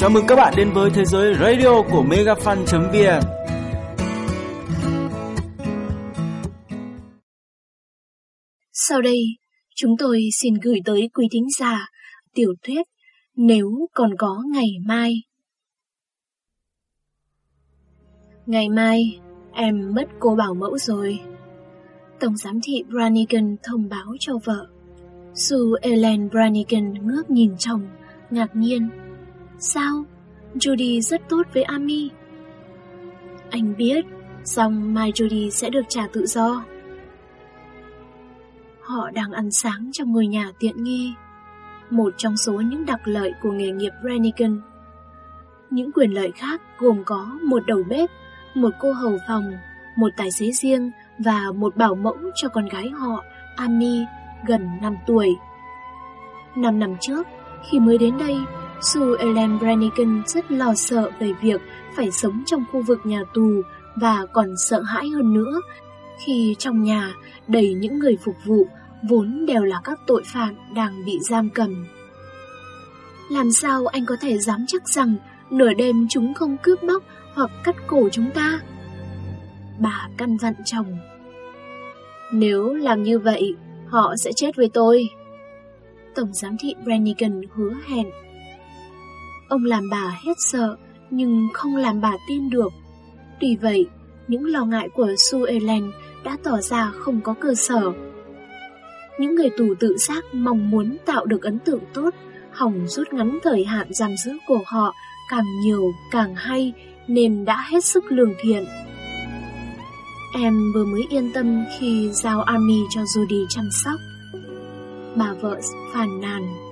Chào mừng các bạn đến với thế giới radio của megafan.vn Sau đây, chúng tôi xin gửi tới quý thính giả tiểu thuyết Nếu còn có ngày mai. Ngày mai, em mất cô bảo mẫu rồi. Tổng giám thị Branigan thông báo cho vợ. Sue Ellen Branigan ngước nhìn chồng, ngạc nhiên. Sao? Judy rất tốt với Amy. Anh biết, xong mai Judy sẽ được trả tự do. Họ đang ăn sáng trong ngôi nhà tiện nghi, một trong số những đặc lợi của nghề nghiệp Brannigan. Những quyền lợi khác gồm có một đầu bếp, một cô hầu phòng, một tài xế riêng và một bảo mẫu cho con gái họ, Amy, gần 5 tuổi. Năm năm trước, khi mới đến đây, Sue Ellen Brannigan rất lo sợ về việc phải sống trong khu vực nhà tù và còn sợ hãi hơn nữa khi trong nhà đầy những người phục vụ vốn đều là các tội phạm đang bị giam cầm. Làm sao anh có thể dám chắc rằng nửa đêm chúng không cướp bóc hoặc cắt cổ chúng ta? Bà căn vặn chồng. Nếu làm như vậy, họ sẽ chết với tôi. Tổng giám thị Brannigan hứa hẹn. Ông làm bà hết sợ, nhưng không làm bà tin được. Tuy vậy, những lo ngại của Sue Ellen đã tỏ ra không có cơ sở. Những người tù tự giác mong muốn tạo được ấn tượng tốt, hỏng rút ngắn thời hạn giam giữ của họ càng nhiều càng hay nên đã hết sức lương thiện. Em vừa mới yên tâm khi giao Army cho Judy chăm sóc. Bà vợ phàn nàn.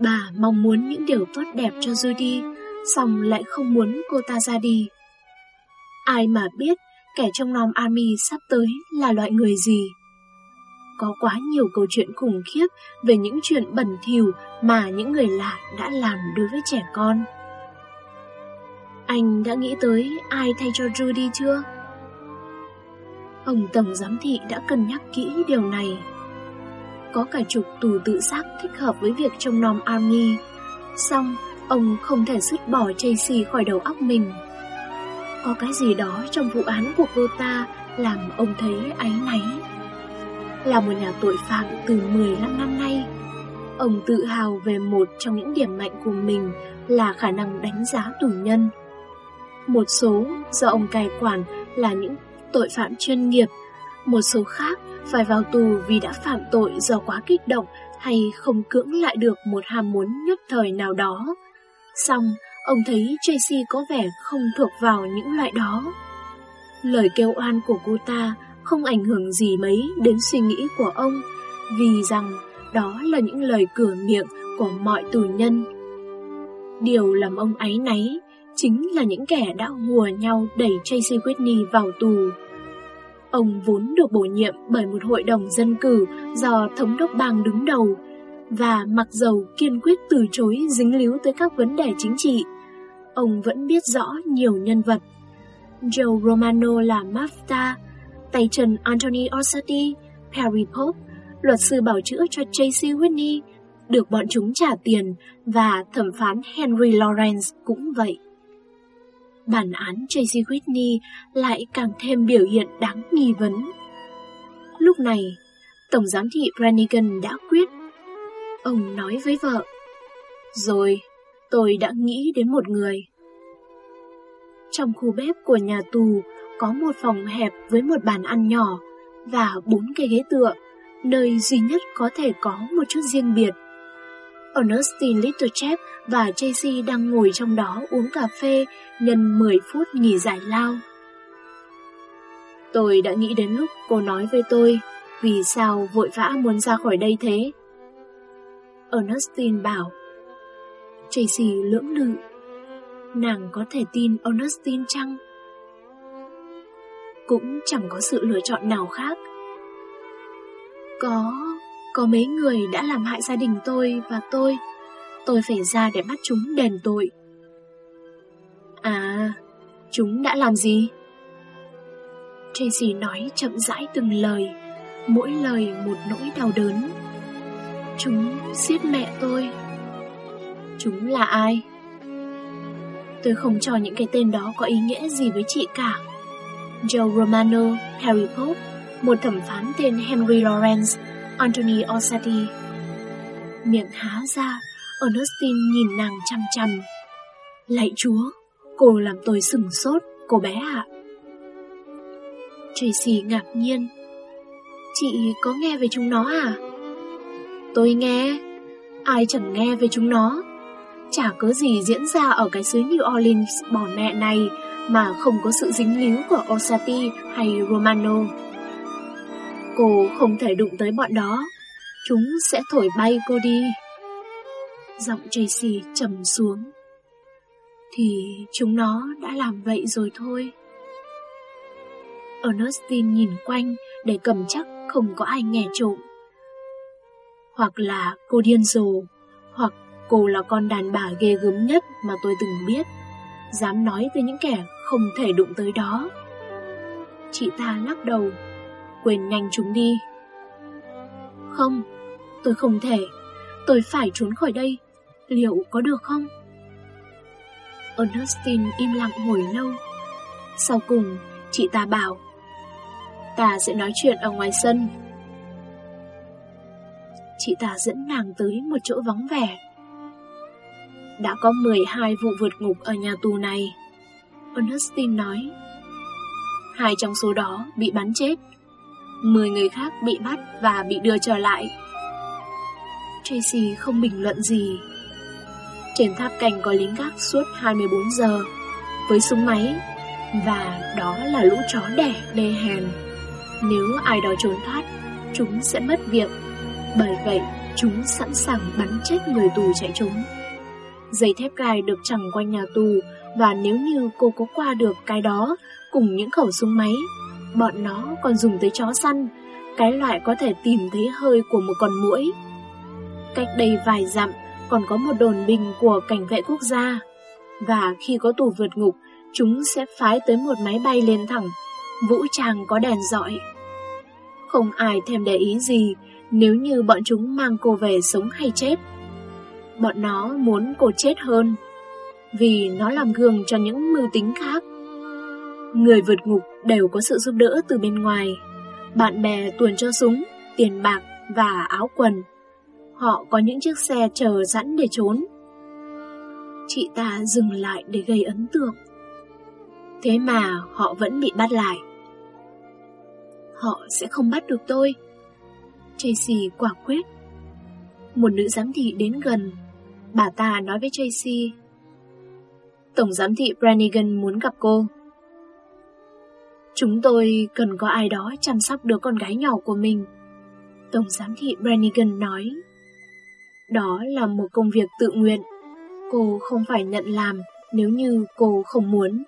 Bà mong muốn những điều tốt đẹp cho Judy, xong lại không muốn cô ta ra đi. Ai mà biết kẻ trong lòng Ami sắp tới là loại người gì? Có quá nhiều câu chuyện khủng khiếp về những chuyện bẩn thỉu mà những người lạ đã làm đối với trẻ con. Anh đã nghĩ tới ai thay cho Judy chưa? Ông Tổng Giám Thị đã cân nhắc kỹ điều này. Có cả chục tù tự giác thích hợp với việc trông nom Army. Xong, ông không thể dứt bỏ Tracy khỏi đầu óc mình. Có cái gì đó trong vụ án của cô ta làm ông thấy áy náy. Là một nhà tội phạm từ 15 năm nay, ông tự hào về một trong những điểm mạnh của mình là khả năng đánh giá tù nhân. Một số do ông cai quản là những tội phạm chuyên nghiệp, một số khác phải vào tù vì đã phạm tội do quá kích động hay không cưỡng lại được một ham muốn nhất thời nào đó. Xong, ông thấy Tracy có vẻ không thuộc vào những loại đó. Lời kêu oan của cô ta không ảnh hưởng gì mấy đến suy nghĩ của ông, vì rằng đó là những lời cửa miệng của mọi tù nhân. Điều làm ông áy náy chính là những kẻ đã hùa nhau đẩy Tracy Whitney vào tù. Ông vốn được bổ nhiệm bởi một hội đồng dân cử do thống đốc bang đứng đầu, và mặc dầu kiên quyết từ chối dính líu tới các vấn đề chính trị, ông vẫn biết rõ nhiều nhân vật. Joe Romano là Mafta, tay chân Anthony Orsatti, Perry Pope, luật sư bảo chữa cho Tracy Whitney, được bọn chúng trả tiền và thẩm phán Henry Lawrence cũng vậy. Bản án Tracy Whitney lại càng thêm biểu hiện đáng nghi vấn. Lúc này, Tổng giám thị Brannigan đã quyết. Ông nói với vợ, Rồi, tôi đã nghĩ đến một người. Trong khu bếp của nhà tù có một phòng hẹp với một bàn ăn nhỏ và bốn cái ghế tựa, nơi duy nhất có thể có một chút riêng biệt. Ernestine Littlechap và Tracy đang ngồi trong đó uống cà phê nhân 10 phút nghỉ giải lao. Tôi đã nghĩ đến lúc cô nói với tôi vì sao vội vã muốn ra khỏi đây thế. Ernestine bảo. Tracy lưỡng lự. Nàng có thể tin Ernestine chăng? Cũng chẳng có sự lựa chọn nào khác. Có, có mấy người đã làm hại gia đình tôi và tôi. Tôi phải ra để bắt chúng đền tội. À, chúng đã làm gì? Tracy nói chậm rãi từng lời, mỗi lời một nỗi đau đớn. Chúng giết mẹ tôi. Chúng là ai? Tôi không cho những cái tên đó có ý nghĩa gì với chị cả. Joe Romano, Harry Pope, một thẩm phán tên Henry Lawrence, Anthony Orsatti. Miệng há ra, Ernestine nhìn nàng chăm chăm. Lạy chúa, cô làm tôi sừng sốt, cô bé ạ. Tracy ngạc nhiên. Chị có nghe về chúng nó à? Tôi nghe. Ai chẳng nghe về chúng nó. Chả có gì diễn ra ở cái xứ New Orleans bỏ mẹ này mà không có sự dính líu của Osati hay Romano. Cô không thể đụng tới bọn đó. Chúng sẽ thổi bay cô đi. Giọng Tracy trầm xuống. Thì chúng nó đã làm vậy rồi thôi. Ernestine nhìn quanh để cầm chắc không có ai nghe trộm. Hoặc là cô điên rồ, hoặc cô là con đàn bà ghê gớm nhất mà tôi từng biết, dám nói tới những kẻ không thể đụng tới đó. Chị ta lắc đầu, quên nhanh chúng đi. Không, tôi không thể, tôi phải trốn khỏi đây, liệu có được không? Ernestine im lặng hồi lâu. Sau cùng, chị ta bảo Ta sẽ nói chuyện ở ngoài sân Chị ta dẫn nàng tới một chỗ vắng vẻ Đã có 12 vụ vượt ngục ở nhà tù này Ernestine nói Hai trong số đó bị bắn chết 10 người khác bị bắt và bị đưa trở lại Tracy không bình luận gì Trên tháp canh có lính gác suốt 24 giờ Với súng máy Và đó là lũ chó đẻ đê hèn nếu ai đó trốn thoát, chúng sẽ mất việc. Bởi vậy, chúng sẵn sàng bắn chết người tù chạy trốn. Dây thép gai được chẳng quanh nhà tù và nếu như cô có qua được cái đó cùng những khẩu súng máy, bọn nó còn dùng tới chó săn, cái loại có thể tìm thấy hơi của một con muỗi. Cách đây vài dặm còn có một đồn bình của cảnh vệ quốc gia và khi có tù vượt ngục, chúng sẽ phái tới một máy bay lên thẳng vũ trang có đèn dọi. Không ai thèm để ý gì nếu như bọn chúng mang cô về sống hay chết. Bọn nó muốn cô chết hơn, vì nó làm gương cho những mưu tính khác. Người vượt ngục đều có sự giúp đỡ từ bên ngoài. Bạn bè tuồn cho súng, tiền bạc và áo quần. Họ có những chiếc xe chờ sẵn để trốn. Chị ta dừng lại để gây ấn tượng. Thế mà họ vẫn bị bắt lại. Họ sẽ không bắt được tôi. Tracy quả quyết. Một nữ giám thị đến gần. Bà ta nói với Tracy. Tổng giám thị Brannigan muốn gặp cô. Chúng tôi cần có ai đó chăm sóc đứa con gái nhỏ của mình. Tổng giám thị Brannigan nói. Đó là một công việc tự nguyện. Cô không phải nhận làm nếu như cô không muốn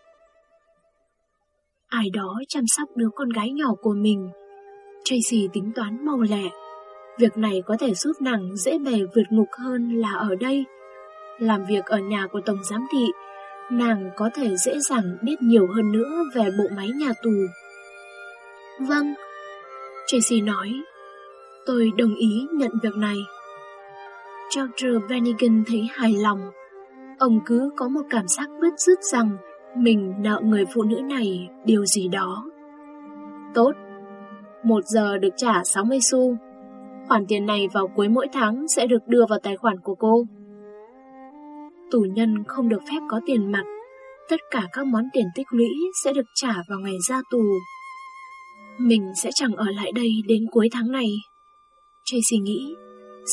ai đó chăm sóc đứa con gái nhỏ của mình. Tracy tính toán mau lẹ. Việc này có thể giúp nàng dễ bề vượt ngục hơn là ở đây. Làm việc ở nhà của Tổng Giám Thị, nàng có thể dễ dàng biết nhiều hơn nữa về bộ máy nhà tù. Vâng, Tracy nói, tôi đồng ý nhận việc này. George Bennigan thấy hài lòng. Ông cứ có một cảm giác bứt rứt rằng mình nợ người phụ nữ này điều gì đó. Tốt, một giờ được trả 60 xu. Khoản tiền này vào cuối mỗi tháng sẽ được đưa vào tài khoản của cô. Tù nhân không được phép có tiền mặt, tất cả các món tiền tích lũy sẽ được trả vào ngày ra tù. Mình sẽ chẳng ở lại đây đến cuối tháng này. Tracy nghĩ,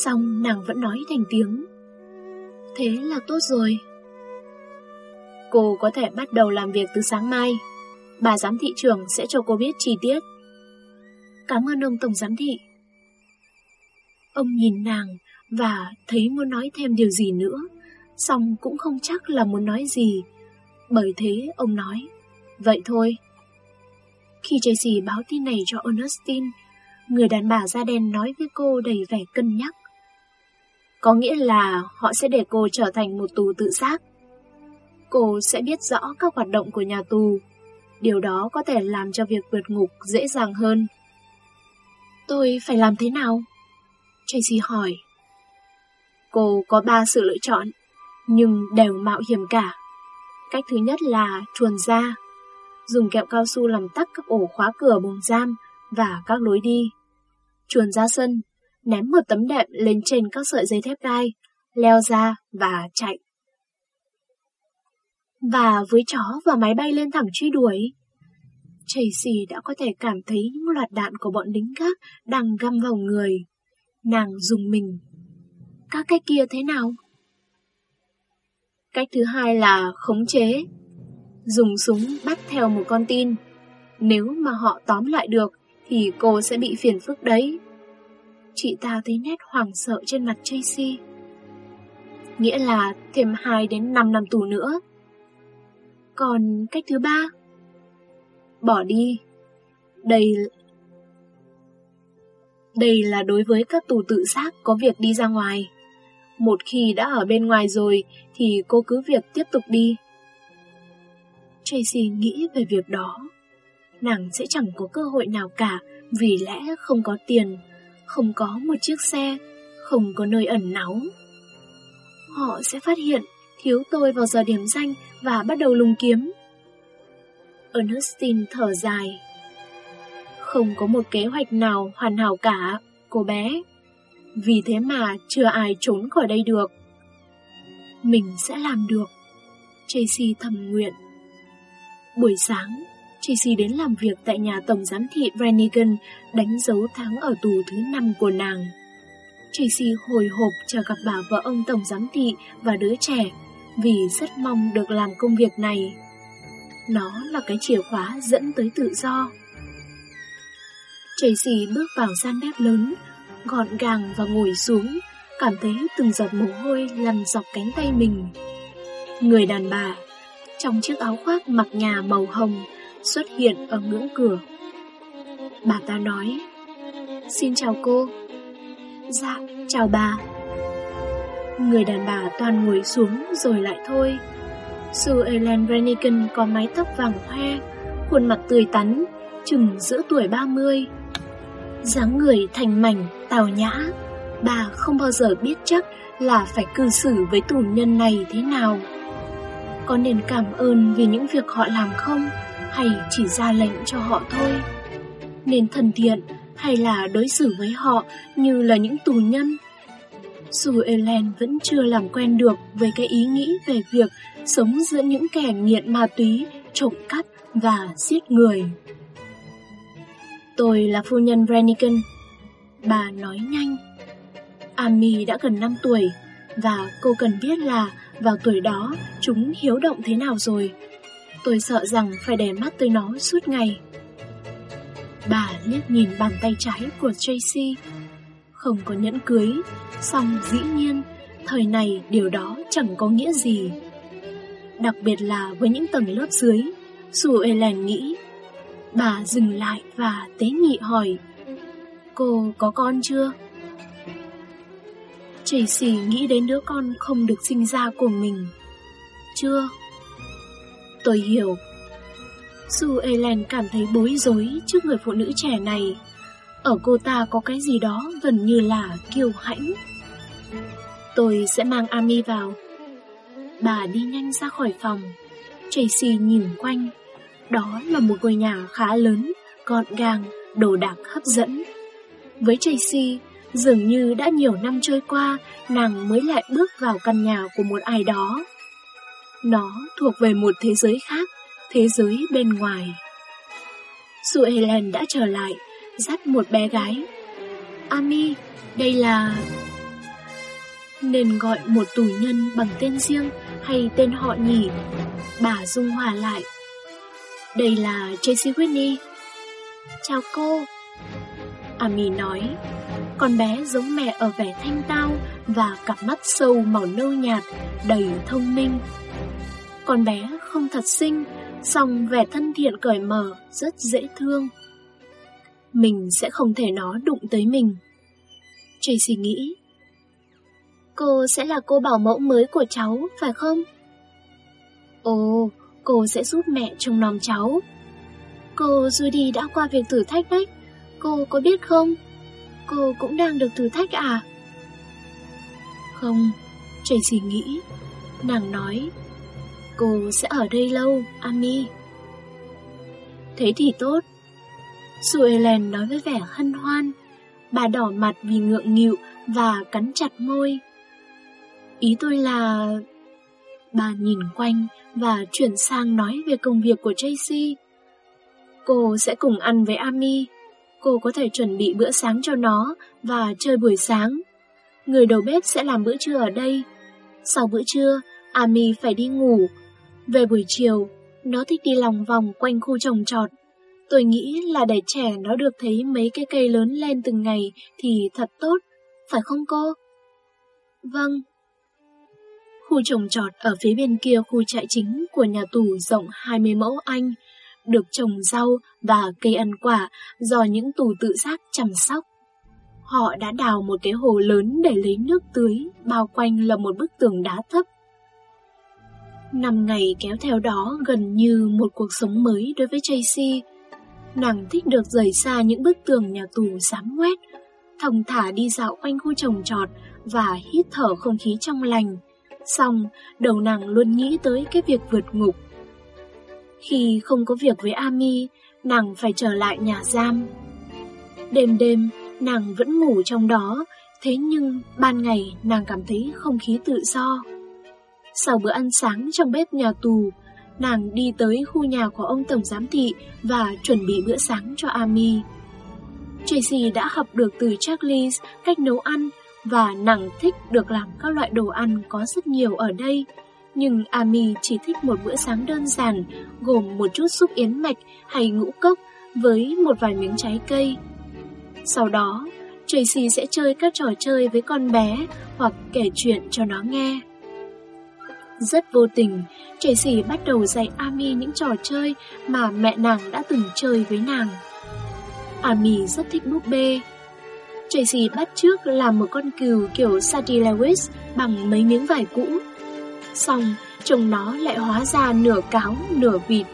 xong nàng vẫn nói thành tiếng. Thế là tốt rồi. Cô có thể bắt đầu làm việc từ sáng mai. Bà giám thị trưởng sẽ cho cô biết chi tiết. Cảm ơn ông Tổng Giám thị. Ông nhìn nàng và thấy muốn nói thêm điều gì nữa, xong cũng không chắc là muốn nói gì. Bởi thế ông nói, vậy thôi. Khi Tracy báo tin này cho Ernestine, người đàn bà da đen nói với cô đầy vẻ cân nhắc. Có nghĩa là họ sẽ để cô trở thành một tù tự sát cô sẽ biết rõ các hoạt động của nhà tù. Điều đó có thể làm cho việc vượt ngục dễ dàng hơn. Tôi phải làm thế nào? Tracy hỏi. Cô có ba sự lựa chọn nhưng đều mạo hiểm cả. Cách thứ nhất là chuồn ra, dùng kẹo cao su làm tắc các ổ khóa cửa buồng giam và các lối đi. Chuồn ra sân, ném một tấm đệm lên trên các sợi dây thép gai, leo ra và chạy. Và với chó và máy bay lên thẳng truy đuổi, Tracy đã có thể cảm thấy những loạt đạn của bọn lính gác đang găm vào người. Nàng dùng mình. Các cách kia thế nào? Cách thứ hai là khống chế. Dùng súng bắt theo một con tin. Nếu mà họ tóm lại được, thì cô sẽ bị phiền phức đấy. Chị ta thấy nét hoảng sợ trên mặt Tracy. Nghĩa là thêm 2 đến 5 năm tù nữa. Còn cách thứ ba? Bỏ đi. Đây đây là đối với các tù tự xác có việc đi ra ngoài. Một khi đã ở bên ngoài rồi thì cô cứ việc tiếp tục đi. Tracy nghĩ về việc đó. Nàng sẽ chẳng có cơ hội nào cả vì lẽ không có tiền, không có một chiếc xe, không có nơi ẩn náu. Họ sẽ phát hiện thiếu tôi vào giờ điểm danh và bắt đầu lùng kiếm. Ernestine thở dài. Không có một kế hoạch nào hoàn hảo cả, cô bé. Vì thế mà chưa ai trốn khỏi đây được. Mình sẽ làm được. Tracy thầm nguyện. Buổi sáng, Tracy đến làm việc tại nhà tổng giám thị Brannigan đánh dấu tháng ở tù thứ năm của nàng. Tracy hồi hộp chờ gặp bà vợ ông tổng giám thị và đứa trẻ vì rất mong được làm công việc này. Nó là cái chìa khóa dẫn tới tự do. Tracy bước vào gian bếp lớn, gọn gàng và ngồi xuống, cảm thấy từng giọt mồ hôi lăn dọc cánh tay mình. Người đàn bà, trong chiếc áo khoác mặc nhà màu hồng, xuất hiện ở ngưỡng cửa. Bà ta nói, Xin chào cô. Dạ, chào bà. Người đàn bà toàn ngồi xuống rồi lại thôi. Sue Ellen Brannigan có mái tóc vàng hoe, khuôn mặt tươi tắn, chừng giữa tuổi 30 dáng người thành mảnh, tào nhã. Bà không bao giờ biết chắc là phải cư xử với tù nhân này thế nào. Có nên cảm ơn vì những việc họ làm không, hay chỉ ra lệnh cho họ thôi? Nên thân thiện hay là đối xử với họ như là những tù nhân? Dù Ellen vẫn chưa làm quen được với cái ý nghĩ về việc sống giữa những kẻ nghiện ma túy, trộm cắp và giết người. Tôi là phu nhân Brannigan. Bà nói nhanh. Amy đã gần 5 tuổi, và cô cần biết là vào tuổi đó chúng hiếu động thế nào rồi. Tôi sợ rằng phải để mắt tới nó suốt ngày. Bà liếc nhìn bàn tay trái của Tracy. Không có nhẫn cưới, song dĩ nhiên, thời này điều đó chẳng có nghĩa gì. Đặc biệt là với những tầng lớp dưới, Sue Ellen nghĩ Bà dừng lại và tế nhị hỏi, Cô có con chưa? Tracy nghĩ đến đứa con không được sinh ra của mình. Chưa. Tôi hiểu. Sue Ellen cảm thấy bối rối trước người phụ nữ trẻ này. Ở cô ta có cái gì đó gần như là kiêu hãnh. Tôi sẽ mang ami vào. Bà đi nhanh ra khỏi phòng. Tracy nhìn quanh đó là một ngôi nhà khá lớn, gọn gàng, đồ đạc hấp dẫn. Với Tracy, dường như đã nhiều năm trôi qua, nàng mới lại bước vào căn nhà của một ai đó. Nó thuộc về một thế giới khác, thế giới bên ngoài. Sue Helen đã trở lại, dắt một bé gái. Ami, đây là... Nên gọi một tù nhân bằng tên riêng hay tên họ nhỉ? Bà dung hòa lại đây là Tracy Whitney. Chào cô. Ami nói, con bé giống mẹ ở vẻ thanh tao và cặp mắt sâu màu nâu nhạt, đầy thông minh. Con bé không thật xinh, song vẻ thân thiện cởi mở, rất dễ thương. Mình sẽ không thể nó đụng tới mình. Tracy nghĩ, cô sẽ là cô bảo mẫu mới của cháu, phải không? Ồ, cô sẽ giúp mẹ trông nom cháu. Cô Judy đã qua việc thử thách đấy, cô có biết không? Cô cũng đang được thử thách à? Không, Tracy nghĩ, Nàng nói, cô sẽ ở đây lâu, Ami. Thế thì tốt. Sue Ellen nói với vẻ hân hoan. Bà đỏ mặt vì ngượng nghịu và cắn chặt môi. Ý tôi là... Bà nhìn quanh và chuyển sang nói về công việc của Tracy. Cô sẽ cùng ăn với Ami. Cô có thể chuẩn bị bữa sáng cho nó và chơi buổi sáng. Người đầu bếp sẽ làm bữa trưa ở đây. Sau bữa trưa, Ami phải đi ngủ. Về buổi chiều, nó thích đi lòng vòng quanh khu trồng trọt. Tôi nghĩ là để trẻ nó được thấy mấy cái cây lớn lên từng ngày thì thật tốt, phải không cô? Vâng. Khu trồng trọt ở phía bên kia khu trại chính của nhà tù rộng 20 mẫu Anh, được trồng rau và cây ăn quả do những tù tự giác chăm sóc. Họ đã đào một cái hồ lớn để lấy nước tưới, bao quanh là một bức tường đá thấp. Năm ngày kéo theo đó gần như một cuộc sống mới đối với Tracy. Nàng thích được rời xa những bức tường nhà tù xám quét, thong thả đi dạo quanh khu trồng trọt và hít thở không khí trong lành. Xong, đầu nàng luôn nghĩ tới cái việc vượt ngục. Khi không có việc với Ami, nàng phải trở lại nhà giam. Đêm đêm, nàng vẫn ngủ trong đó, thế nhưng ban ngày nàng cảm thấy không khí tự do. Sau bữa ăn sáng trong bếp nhà tù, nàng đi tới khu nhà của ông tổng giám thị và chuẩn bị bữa sáng cho Ami. Tracy đã học được từ Charles cách nấu ăn và nàng thích được làm các loại đồ ăn có rất nhiều ở đây. Nhưng Ami chỉ thích một bữa sáng đơn giản gồm một chút súp yến mạch hay ngũ cốc với một vài miếng trái cây. Sau đó, Tracy sẽ chơi các trò chơi với con bé hoặc kể chuyện cho nó nghe. Rất vô tình, Tracy bắt đầu dạy Ami những trò chơi mà mẹ nàng đã từng chơi với nàng. Ami rất thích búp bê. Tracy bắt trước làm một con cừu kiểu Sadie Lewis bằng mấy miếng vải cũ. Xong, trông nó lại hóa ra nửa cáo, nửa vịt.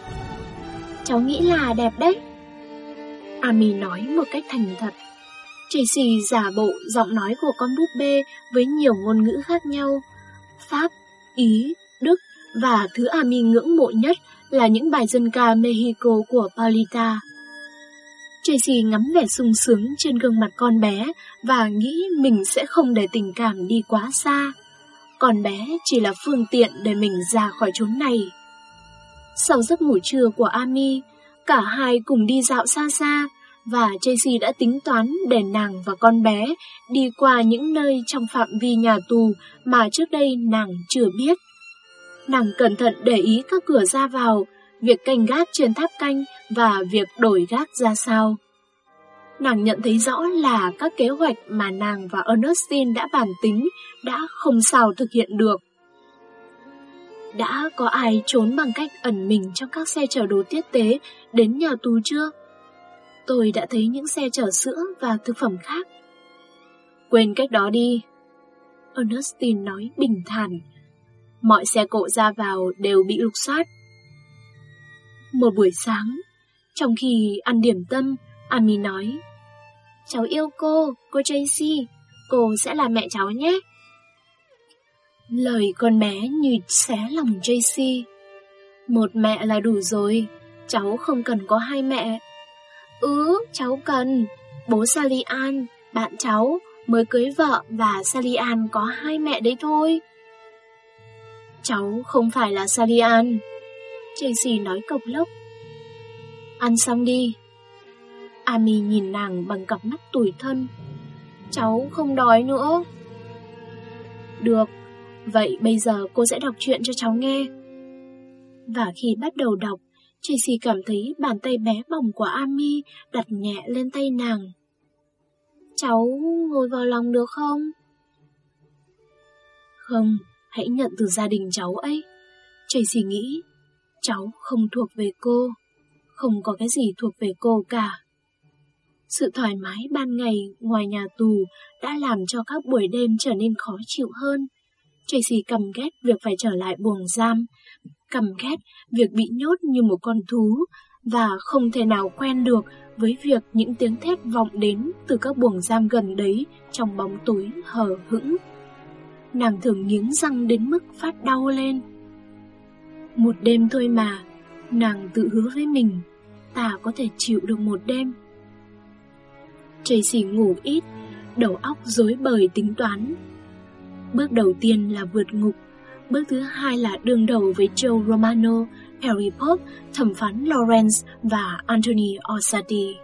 Cháu nghĩ là đẹp đấy. Ami nói một cách thành thật. Tracy giả bộ giọng nói của con búp bê với nhiều ngôn ngữ khác nhau. Pháp, Ý, Đức và thứ Ami ngưỡng mộ nhất là những bài dân ca Mexico của Paulita. Tracy ngắm vẻ sung sướng trên gương mặt con bé và nghĩ mình sẽ không để tình cảm đi quá xa. Con bé chỉ là phương tiện để mình ra khỏi chốn này. Sau giấc ngủ trưa của Ami, cả hai cùng đi dạo xa xa, và Tracy đã tính toán để nàng và con bé đi qua những nơi trong phạm vi nhà tù mà trước đây nàng chưa biết. Nàng cẩn thận để ý các cửa ra vào, việc canh gác trên tháp canh và việc đổi gác ra sao. Nàng nhận thấy rõ là các kế hoạch mà nàng và Ernestine đã bàn tính đã không sao thực hiện được. Đã có ai trốn bằng cách ẩn mình trong các xe chở đồ tiết tế đến nhà tù chưa? Tôi đã thấy những xe chở sữa và thực phẩm khác. Quên cách đó đi. Ernestine nói bình thản. Mọi xe cộ ra vào đều bị lục soát. Một buổi sáng, trong khi ăn điểm tâm, Ami nói Cháu yêu cô, cô Tracy, cô sẽ là mẹ cháu nhé. Lời con bé như xé lòng Tracy. Một mẹ là đủ rồi, cháu không cần có hai mẹ. Ừ, cháu cần. Bố Sally Ann, bạn cháu, mới cưới vợ và Sally Ann có hai mẹ đấy thôi. Cháu không phải là Sally Ann. Tracy nói cộc lốc. Ăn xong đi. Ami nhìn nàng bằng cặp mắt tủi thân. Cháu không đói nữa. Được, vậy bây giờ cô sẽ đọc chuyện cho cháu nghe. Và khi bắt đầu đọc, Tracy cảm thấy bàn tay bé bỏng của Ami đặt nhẹ lên tay nàng. Cháu ngồi vào lòng được không? Không, hãy nhận từ gia đình cháu ấy. Tracy nghĩ, cháu không thuộc về cô, không có cái gì thuộc về cô cả. Sự thoải mái ban ngày ngoài nhà tù đã làm cho các buổi đêm trở nên khó chịu hơn. Tracy cầm ghét việc phải trở lại buồng giam, cầm ghét việc bị nhốt như một con thú và không thể nào quen được với việc những tiếng thét vọng đến từ các buồng giam gần đấy trong bóng tối hờ hững. nàng thường nghiến răng đến mức phát đau lên. Một đêm thôi mà, nàng tự hứa với mình, ta có thể chịu được một đêm. Tracy ngủ ít, đầu óc rối bời tính toán. Bước đầu tiên là vượt ngục, bước thứ hai là đương đầu với Joe Romano, Harry Pope, thẩm phán Lawrence và Anthony Orsatti.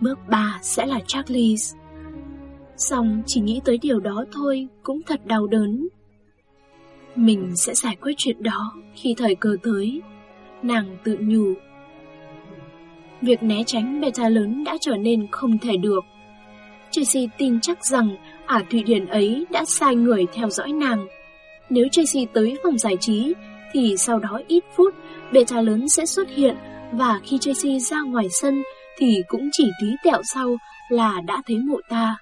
Bước ba sẽ là Charles. Xong chỉ nghĩ tới điều đó thôi cũng thật đau đớn. Mình sẽ giải quyết chuyện đó khi thời cơ tới. Nàng tự nhủ. Việc né tránh beta lớn đã trở nên không thể được. Tracy tin chắc rằng ả Thụy Điển ấy đã sai người theo dõi nàng. Nếu Tracy tới phòng giải trí, thì sau đó ít phút, beta lớn sẽ xuất hiện và khi Tracy ra ngoài sân thì cũng chỉ tí tẹo sau là đã thấy mụ ta.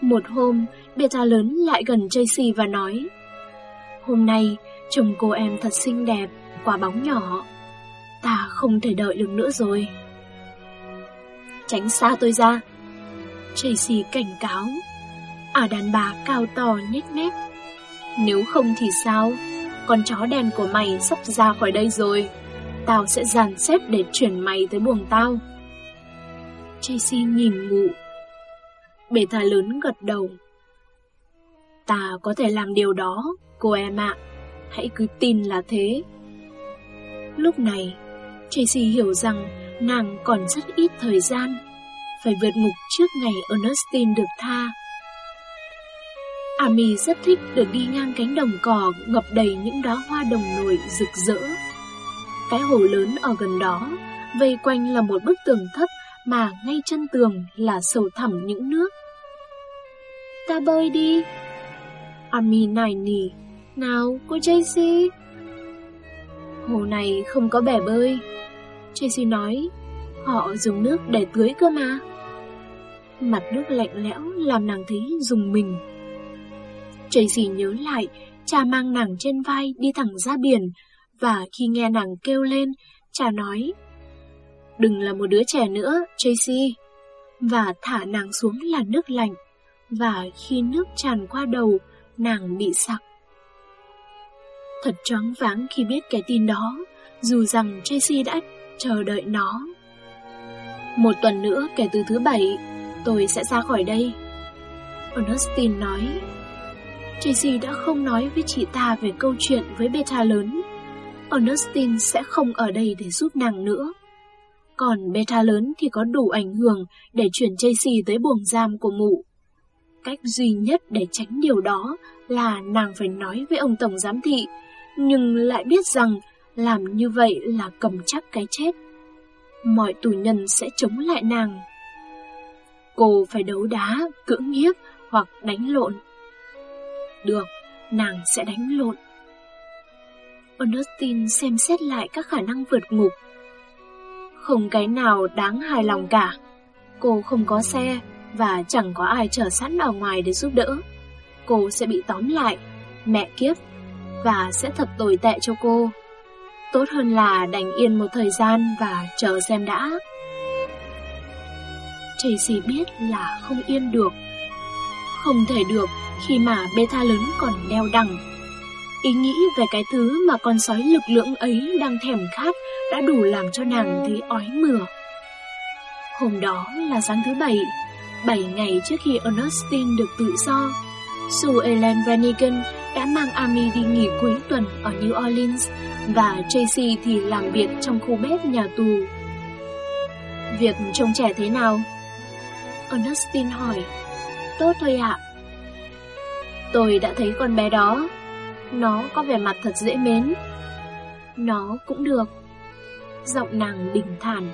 Một hôm, beta lớn lại gần Tracy và nói Hôm nay, chồng cô em thật xinh đẹp, quả bóng nhỏ. Ta không thể đợi được nữa rồi. Tránh xa tôi ra. Tracy cảnh cáo. À đàn bà cao to nhếch mép. Nếu không thì sao? Con chó đen của mày sắp ra khỏi đây rồi. Tao sẽ dàn xếp để chuyển mày tới buồng tao. Tracy nhìn mụ. Bề thà lớn gật đầu. Ta có thể làm điều đó, cô em ạ. Hãy cứ tin là thế. Lúc này, Tracy hiểu rằng nàng còn rất ít thời gian, phải vượt ngục trước ngày Ernestine được tha. Amy rất thích được đi ngang cánh đồng cỏ ngập đầy những đóa hoa đồng nổi rực rỡ. Cái hồ lớn ở gần đó, vây quanh là một bức tường thấp mà ngay chân tường là sầu thẳm những nước. Ta bơi đi. Ami nài nỉ. Nào, cô Tracy. Hồ này không có bể bơi. Tracy nói, họ dùng nước để tưới cơ mà. Mặt nước lạnh lẽo làm nàng thấy dùng mình. Tracy nhớ lại, cha mang nàng trên vai đi thẳng ra biển, và khi nghe nàng kêu lên, cha nói, Đừng là một đứa trẻ nữa, Tracy. Và thả nàng xuống là nước lạnh, và khi nước tràn qua đầu, nàng bị sặc. Thật choáng váng khi biết cái tin đó, dù rằng Tracy đã chờ đợi nó. Một tuần nữa kể từ thứ bảy, tôi sẽ ra khỏi đây. Ernestine nói. Tracy đã không nói với chị ta về câu chuyện với beta lớn. Ernestine sẽ không ở đây để giúp nàng nữa. Còn beta lớn thì có đủ ảnh hưởng để chuyển Tracy tới buồng giam của mụ. Cách duy nhất để tránh điều đó là nàng phải nói với ông Tổng Giám Thị, nhưng lại biết rằng làm như vậy là cầm chắc cái chết. Mọi tù nhân sẽ chống lại nàng. Cô phải đấu đá, cưỡng hiếp hoặc đánh lộn. Được, nàng sẽ đánh lộn. Ernestine xem xét lại các khả năng vượt ngục. Không cái nào đáng hài lòng cả. Cô không có xe và chẳng có ai chờ sẵn ở ngoài để giúp đỡ. Cô sẽ bị tóm lại, mẹ kiếp, và sẽ thật tồi tệ cho cô. Tốt hơn là đành yên một thời gian và chờ xem đã. Tracy biết là không yên được. Không thể được khi mà beta lớn còn đeo đằng. Ý nghĩ về cái thứ mà con sói lực lượng ấy đang thèm khát đã đủ làm cho nàng thấy ói mửa. Hôm đó là sáng thứ bảy, bảy ngày trước khi Ernestine được tự do. Sue Ellen Brannigan đã mang Amy đi nghỉ cuối tuần ở New Orleans và Tracy thì làm việc trong khu bếp nhà tù. Việc trông trẻ thế nào? Ernestine hỏi. Tốt thôi ạ. Tôi đã thấy con bé đó. Nó có vẻ mặt thật dễ mến. Nó cũng được. Giọng nàng bình thản.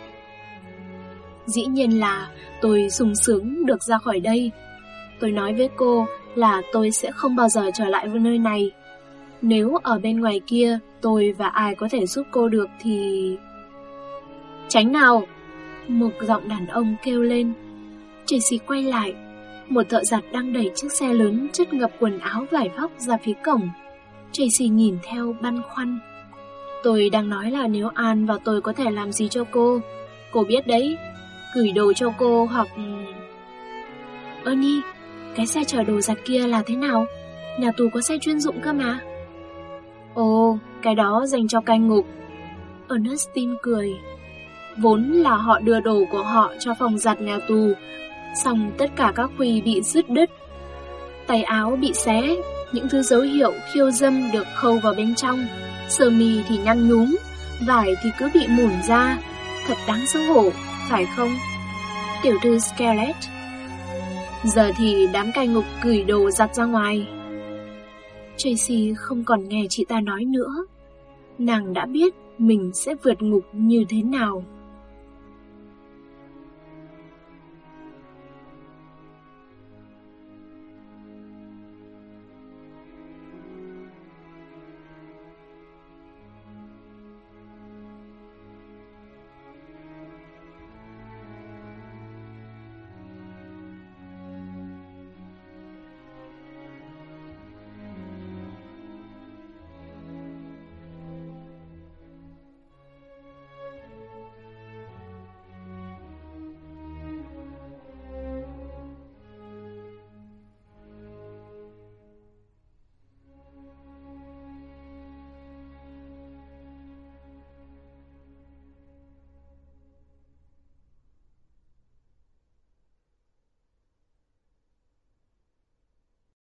Dĩ nhiên là tôi sung sướng được ra khỏi đây. Tôi nói với cô là tôi sẽ không bao giờ trở lại với nơi này. Nếu ở bên ngoài kia tôi và ai có thể giúp cô được thì... Tránh nào! Một giọng đàn ông kêu lên. Tracy quay lại. Một thợ giặt đang đẩy chiếc xe lớn chất ngập quần áo vải vóc ra phía cổng. Tracy nhìn theo băn khoăn. Tôi đang nói là nếu An và tôi có thể làm gì cho cô, cô biết đấy, gửi đồ cho cô hoặc... Ernie, Cái xe chở đồ giặt kia là thế nào? Nhà tù có xe chuyên dụng cơ mà. Ồ, cái đó dành cho cai ngục. Ernestine cười. Vốn là họ đưa đồ của họ cho phòng giặt nhà tù, xong tất cả các khuy bị rứt đứt. Tay áo bị xé, những thứ dấu hiệu khiêu dâm được khâu vào bên trong, sơ mi thì nhăn nhúm, vải thì cứ bị mủn ra, thật đáng xấu hổ, phải không? Tiểu thư Scarlett Giờ thì đám cai ngục gửi đồ giặt ra ngoài. Tracy không còn nghe chị ta nói nữa. Nàng đã biết mình sẽ vượt ngục như thế nào.